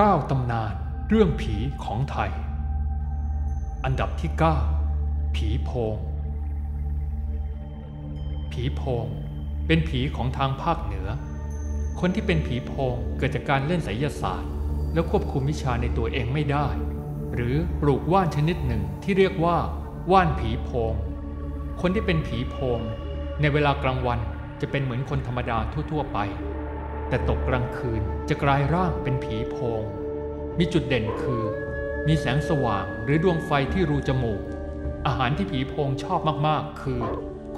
9 ตำนานเรื่องผีของไทย อันดับที่ 9 ผีโพง ผีโพงเป็นผีของทางภาคเหนือ คนที่เป็นผีโพงเกิดจากการเล่นไสยศาสตร์ แล้วควบคุมวิชาในตัวเองไม่ได้ หรือปลูกว่านชนิดหนึ่งที่เรียกว่า ว่านผีโพง คนที่เป็นผีโพงในเวลากลางวันจะเป็นเหมือนคนธรรมดาทั่ว ๆ ไป แต่ตกกลางคืนจะกลายร่างเป็นผีโพง มีจุดเด่นคือ มีแสงสว่างหรือดวงไฟที่รูจมูก อาหารที่ผีโพงชอบมากๆ คือ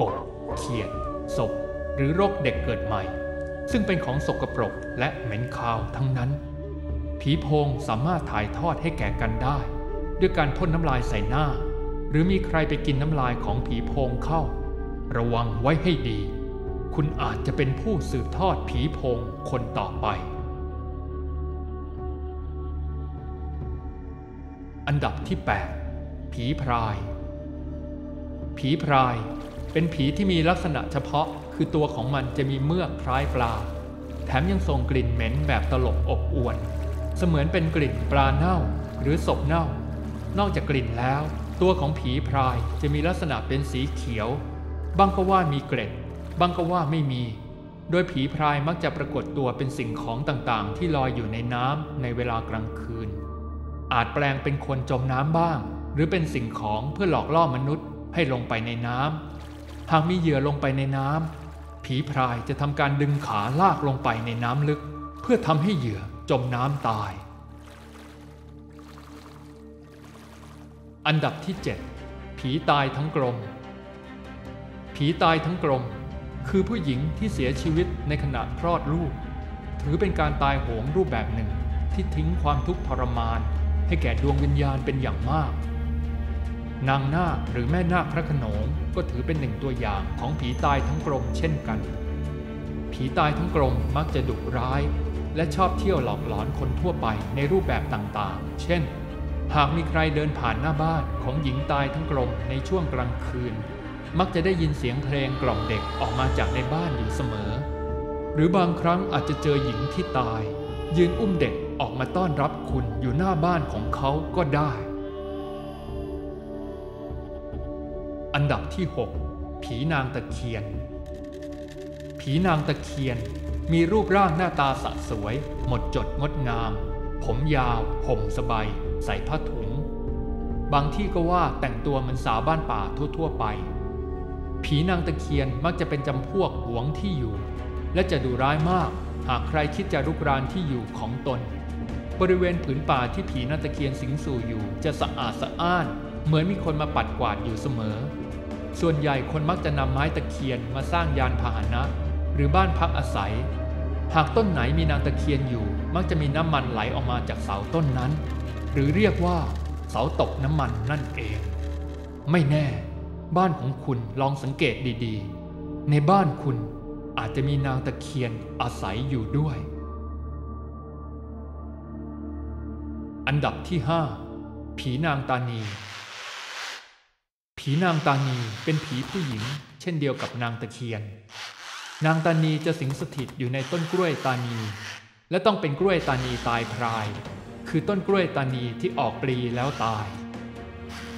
กบ เขียด ศพ หรือโรคเด็กเกิดใหม่ ซึ่งเป็นของสกปรกและเหม็นคาวทั้งนั้น ผีโพงสามารถถ่ายทอดให้แก่กันได้ ด้วยการพ่นน้ำลายใส่หน้า หรือมีใครไปกินน้ำลายของผีโพงเข้า ระวังไว้ให้ดี คุณอาจจะเป็นผู้สืบทอดผีโพงคนต่อไป อันดับที่ 8 ผีพราย ผีพรายเป็นผีที่มีลักษณะเฉพาะคือตัวของมันจะมีเมือกคล้ายปลา แถมยังส่งกลิ่นเหม็นแบบตลบอบอวน เสมือนเป็นกลิ่นปลาเน่าหรือศพเน่า นอกจากกลิ่นแล้ว ตัวของผีพรายจะมีลักษณะเป็นสีเขียว บางก็ว่ามีเกล็ด บางก็ว่าไม่มี โดยผีพรายมักจะปรากฏตัวเป็นสิ่งของต่างๆ ที่ลอยอยู่ในน้ำในเวลากลางคืน อาจแปลงเป็นคนจมน้ำบ้าง หรือเป็นสิ่งของเพื่อหลอกล่อมนุษย์ให้ลงไปในน้ำหากมีเหยื่อลงไปในน้ำผีพรายจะทำการดึงขาลากลงไปในน้ำลึก เพื่อทำให้เหยื่อจมน้ำตาย อันดับที่ 7 ผีตายทั้งกลมผีตายทั้งกลม คือผู้หญิงที่เสียชีวิตในขณะคลอดลูก ถือเป็นการตายโหงรูปแบบหนึ่งที่ทิ้งความทุกข์ทรมาน ให้แก่ดวงวิญญาณเป็นอย่างมาก นางนาคหรือแม่นาคพระขนงก็ถือเป็นหนึ่งตัวอย่างของผีตายทั้งกลมเช่นกัน ผีตายทั้งกลมมักจะดุร้าย และชอบเที่ยวหลอกหลอนคนทั่วไปในรูปแบบต่างๆ เช่น หากมีใครเดินผ่านหน้าบ้านของหญิงตายทั้งกลมในช่วงกลางคืน มักจะได้ยินเสียงเพลงกล่อมเด็กออกมาจากในบ้านอยู่เสมอ หรือบางครั้งอาจจะเจอหญิงที่ตาย ยืนอุ้มเด็กออกมาต้อนรับคุณอยู่หน้าบ้านของเขาก็ได้ อันดับที่ 6 ผีนางตะเคียน ผีนางตะเคียนมีรูปร่างหน้าตาสะสวย หมดจดงดงาม ผมยาวห่มสบาย ใส่ผ้าถุง บางที่ก็ว่าแต่งตัวเหมือนสาวบ้านป่าทั่ว ๆ ไป ผีนางตะเคียนมักจะเป็นจำพวกหวงที่อยู่ และจะดุร้ายมากหากใครคิดจะรุกรานที่อยู่ของตน บริเวณผืนป่าที่ผีนางตะเคียนสิงสู่อยู่จะสะอาดสะอ้าน เหมือนมีคนมาปัดกวาดอยู่เสมอ ส่วนใหญ่คนมักจะนำไม้ตะเคียนมาสร้างยานพาหนะ หรือบ้านพักอาศัย หากต้นไหนมีนางตะเคียนอยู่ มักจะมีน้ำมันไหลออกมาจากเสาต้นนั้น หรือเรียกว่าเสาตกน้ำมันนั่นเอง ไม่แน่ บ้านของคุณลองสังเกตดีๆ ในบ้านคุณอาจจะมีนางตะเคียนอาศัยอยู่ด้วย อันดับที่ 5 ผีนางตานี ผีนางตานีเป็นผีผู้หญิง เช่นเดียวกับนางตะเคียน นางตานีจะสิงสถิตอยู่ในต้นกล้วยตานี และต้องเป็นกล้วยตานีตายพราย คือต้นกล้วยตานีที่ออกปลีแล้วตาย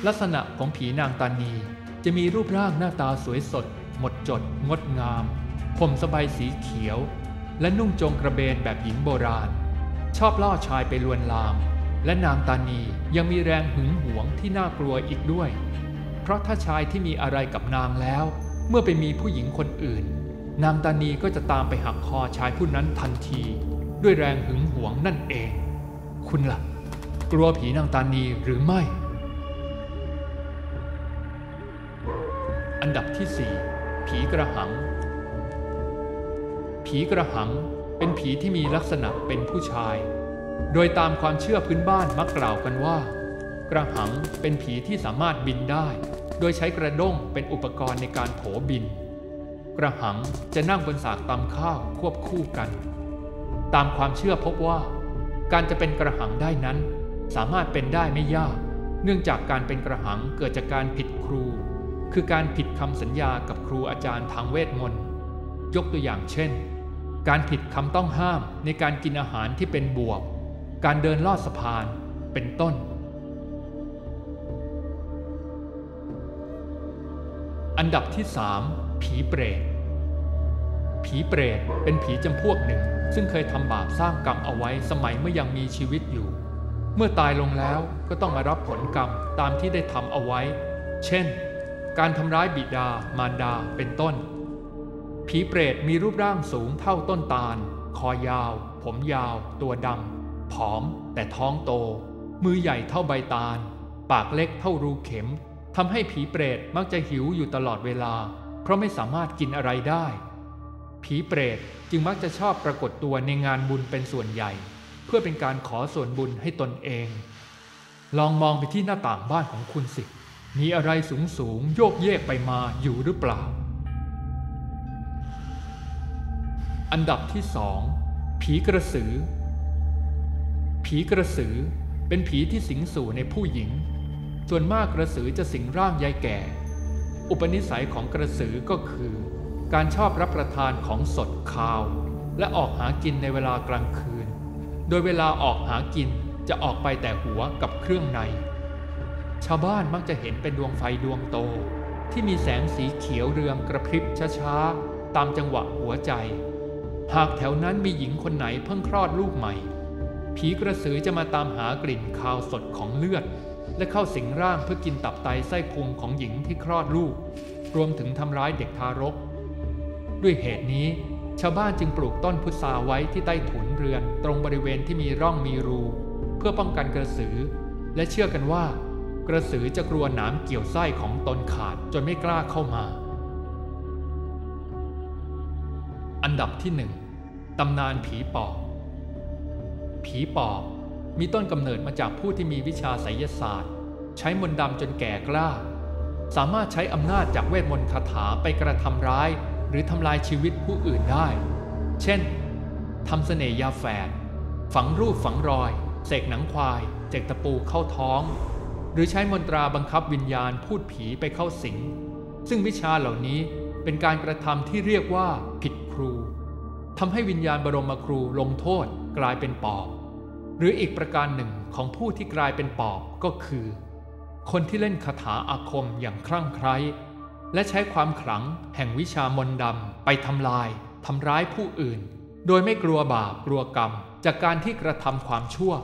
ลักษณะของผีนางตานี จะมีรูปร่างหน้าตาสวยสด หมดจด งดงามผมสบายสีเขียว และนุ่งจงกระเบนแบบหญิงโบราณ ชอบล่อชายไปลวนลาม และนางตานียังมีแรงหึงหวงที่น่ากลัวอีกด้วย เพราะถ้าชายที่มีอะไรกับนางแล้ว เมื่อไปมีผู้หญิงคนอื่น นางตานีก็จะตามไปหักคอชายผู้นั้นทันที ด้วยแรงหึงหวงนั่นเอง คุณล่ะ กลัวผีนางตานีหรือไม่ อันดับที่ 4 ผีกระหัง ผีกระหังเป็นผีที่มีลักษณะเป็นผู้ชาย โดยตามความเชื่อพื้นบ้านมักกล่าวกันว่า กระหังเป็นผีที่สามารถบินได้ โดยใช้กระด้งเป็นอุปกรณ์ในการโผบิน กระหังจะนั่งบนสากตำข้าวควบคู่กัน ตามความเชื่อพบว่า การจะเป็นกระหังได้นั้น สามารถเป็นได้ไม่ยาก เนื่องจากการเป็นกระหังเกิดจากการผิดครู คือการผิดคำสัญญากับครูอาจารย์ทางเวทมนต์ ยกตัวอย่างเช่น การผิดคำต้องห้ามในการกินอาหารที่เป็นบวบการเดินลอดสะพาน เป็นต้น อันดับที่ 3 ผีเปรต ผีเปรตเป็นผีจำพวกหนึ่ง ซึ่งเคยทำบาปสร้างกรรมเอาไว้สมัยเมื่อยังมีชีวิตอยู่ เมื่อตายลงแล้วก็ต้องมารับผลกรรมตามที่ได้ทำเอาไว้ เช่น การทำร้ายบิดามารดาเป็นต้น ผีเปรตมีรูปร่างสูงเท่าต้นตาล คอยาว ผมยาว ตัวดำผอม แต่ท้องโต มือใหญ่เท่าใบตาล ปากเล็กเท่ารูเข็มทำให้ผีเปรตมักจะหิวอยู่ตลอดเวลา เพราะไม่สามารถกินอะไรได้ ผีเปรตจึงมักจะชอบปรากฏตัวในงานบุญเป็นส่วนใหญ่ เพื่อเป็นการขอส่วนบุญให้ตนเอง ลองมองไปที่หน้าต่างบ้านของคุณสิ มีอะไรสูงสูงโยกเยกไปมาอยู่หรือเปล่า อันดับที่สองผีกระสือ ผีกระสือเป็นผีที่สิงสู่ในผู้หญิง ส่วนมากกระสือจะสิงร่างยายแก่ อุปนิสัยของกระสือก็คือ การชอบรับประทานของสดคาว และออกหากินในเวลากลางคืน โดยเวลาออกหากินจะออกไปแต่หัวกับเครื่องใน ชาวบ้านมักจะเห็นเป็นดวงไฟดวงโต ที่มีแสงสีเขียวเรืองกระพริบช้าๆ ตามจังหวะหัวใจ หากแถวนั้นมีหญิงคนไหนเพิ่งคลอดลูกใหม่ ผีกระสือจะมาตามหากลิ่นคาวสดของเลือด และเข้าสิงร่างเพื่อกินตับไตไส้พุงของหญิงที่คลอดลูก รวมถึงทำร้ายเด็กทารก ด้วยเหตุนี้ ชาวบ้านจึงปลูกต้นพุทราไว้ที่ใต้ถุนเรือนตรงบริเวณที่มีร่องมีรู เพื่อป้องกันกระสือ และเชื่อกันว่า กระสือจะกลัวหนามเกี่ยวไส้ของตนขาดจนไม่กล้าเข้ามา อันดับที่หนึ่งตำนานผีปอบ ผีปอบมีต้นกำเนิดมาจากผู้ที่มีวิชาไสยศาสตร์ ใช้มนต์ดำจนแก่กล้า สามารถใช้อำนาจจากเวทมนต์คาถาไปกระทำร้าย หรือทำลายชีวิตผู้อื่นได้ เช่นทำเสน่ห์ยาแฝดฝังรูปฝังรอย เสกหนังควาย เจกตะปูเข้าท้อง หรือใช้มนตราบังคับวิญญาณพูดผีไปเข้าสิง ซึ่งวิชาเหล่านี้เป็นการกระทำที่เรียกว่าผิดครูทำให้วิญญาณบรมครูลงโทษกลายเป็นปอบ หรืออีกประการหนึ่งของผู้ที่กลายเป็นปอบก็คือ คนที่เล่นคาถาอาคมอย่างคลั่งไคล้และใช้ความขลังแห่งวิชามนต์ดำไปทำลายทำร้ายผู้อื่น โดยไม่กลัวบาปกลัวกรรม จากการที่กระทำความชั่ว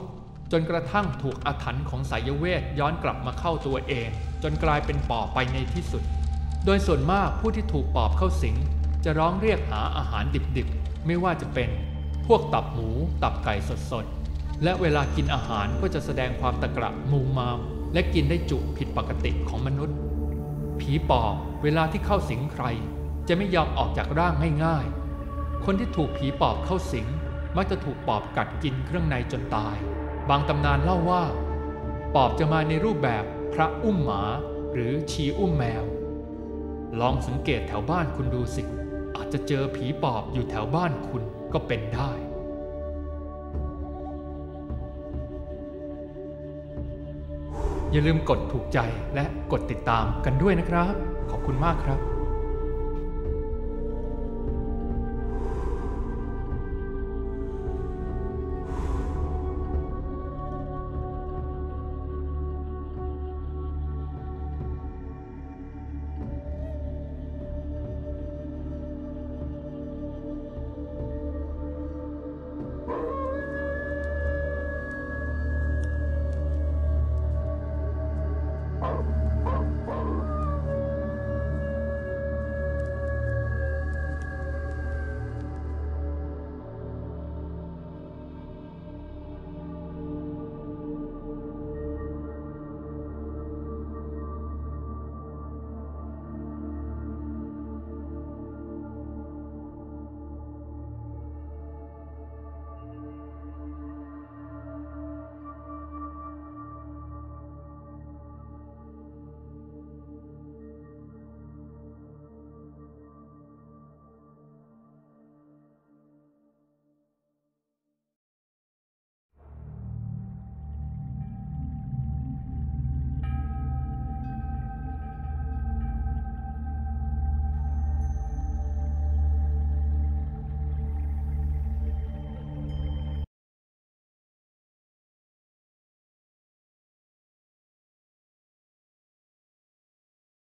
จนกระทั่งถูกอาถรรพ์ของสายเวทย้อนกลับมาเข้าตัวเอง จนกลายเป็นปอบไปในที่สุด โดยส่วนมากผู้ที่ถูกปอบเข้าสิง จะร้องเรียกหาอาหารดิบๆ ไม่ว่าจะเป็น พวกตับหมู ตับไก่สดๆ และเวลากินอาหารก็จะแสดงความตะกระมูมาม และกินได้จุผิดปกติของมนุษย์ ผีปอบเวลาที่เข้าสิงใคร จะไม่ยอมออกจากร่างง่ายๆ คนที่ถูกผีปอบเข้าสิงมักจะถูกปอบกัดกินเครื่องในจนตาย บางตำนานเล่าว่า ปอบจะมาในรูปแบบพระอุ้มหมาหรือชีอุ้มแมว ลองสังเกตแถวบ้านคุณดูสิ อาจจะเจอผีปอบอยู่แถวบ้านคุณก็เป็นได้อย่าลืมกดถูกใจและกดติดตามกันด้วยนะครับ ขอบคุณมากครับ